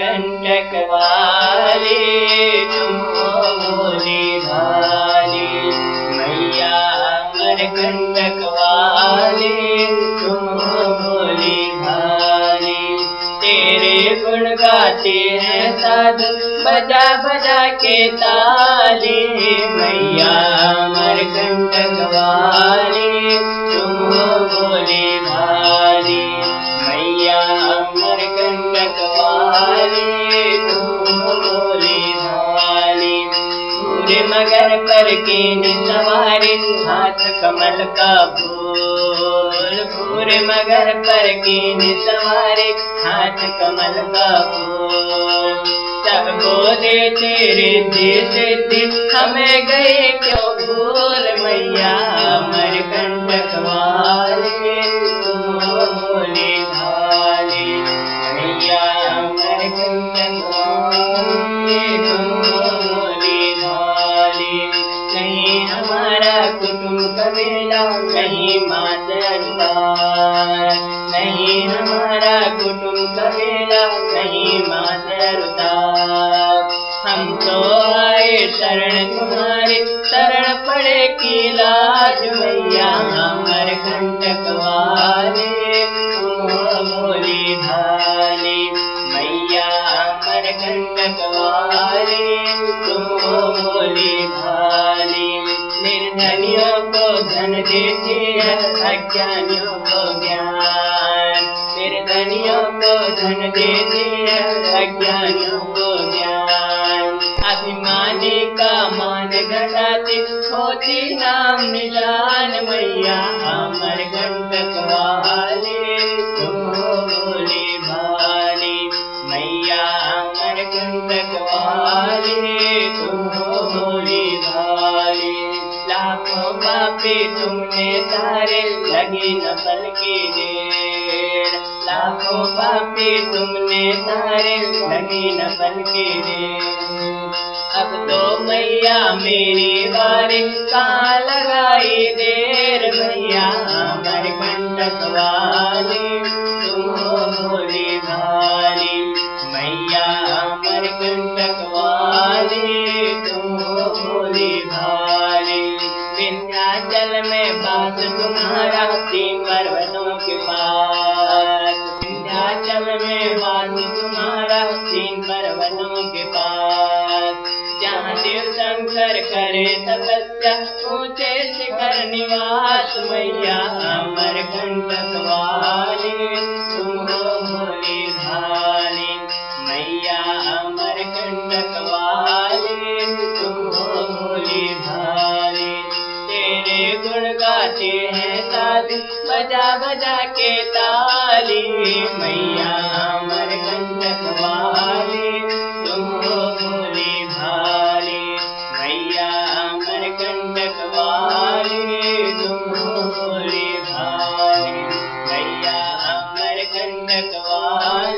कंटक वाली तुम मैया कंटक वाली तुम बोली भाली तेरे गुण गाते हैं साधु, बजा बजा के ताली। पूरे मगर करके सवारी हाथ कमल का फूल। पूरे मगर करके सवार हाथ कमल का फूल। सबको दे तेरे सिद्धि हमें गए क्यों भूल मैया? अमर कबीला नहीं मातरदार नहीं हमारा कुटुंब कबीला नहीं मातरदार हम तो आए शरण तुम्हारे शरण पड़े की लाज मैया हमर कंटक वाले तुम बोली भाले मैया हमर कंटक वाले तुम बोली भाले निर्धनियों को धन देती है, अज्ञानियों को ज्ञान। निर्धनियों को धन देती है, अज्ञानियों को ज्ञान। अभिमानी का मान घटाती होती नाम निशान मैया, अमर कंटक वाले तुम हो बोले भाले। मैया अमर कंटक वाले तुम बोले भाले। लाखों पापी तुमने तारे लगी नफल की देर लाखों पापी तुमने तारे लगी नफल की देर अब तो मैया मेरी बारी का लगाई देर, मैया अमर कंटक वाली, तुम बोली भाली मैया अमर कंटक वाली, तुम बोली भाली विंध्याचल में तुम्हारा तीन पर्वतों के पास विंध्याचल में बात तुम्हारा तीन पर्वतों के पास जहाँ देव शंकर करे तपस्या ऊँचे शिखर निवास मैया अमर कंटक वाली गाते हैं साधु बजा बजा के ताली। मैया अमर कंटक वाली, तुम हो भोली भाली मैया अमर कंटक वाली, तुम हो भोली भाली मैया अमर कंटक वाली।